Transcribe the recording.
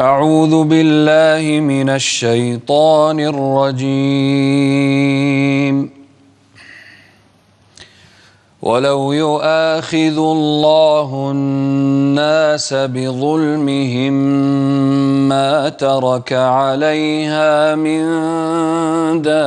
أعوذ بالله من الشيطان الرجيم. ولو يؤاخذ الله الناس بظلمهم ما ترك عليها من دابه